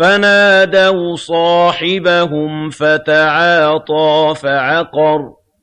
فَنَادَوْا صَاحِبَهُمْ فَتَعَاطَىٰ فَعَقَرَ